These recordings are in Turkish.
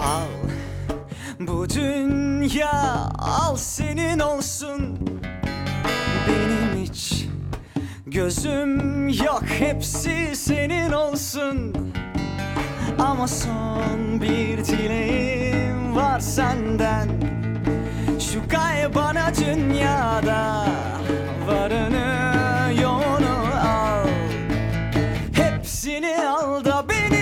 Al. Bu dünya al senin olsun. Benim hiç gözüm yok hepsi senin olsun. Ama son bir dileğim var senden. Şu kaybana dünyada al da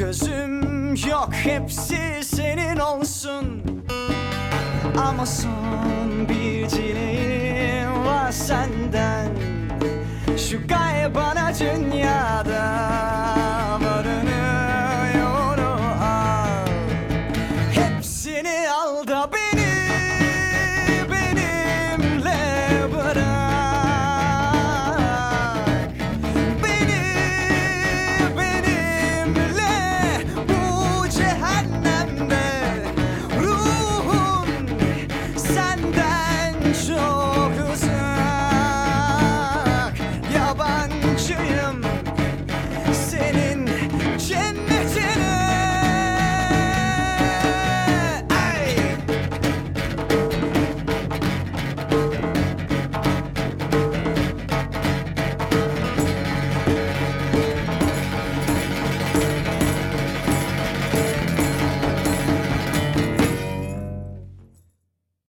gözüm yok hepsi senin olsun. Ama son bir dileğim var senden. Şu bana dünyada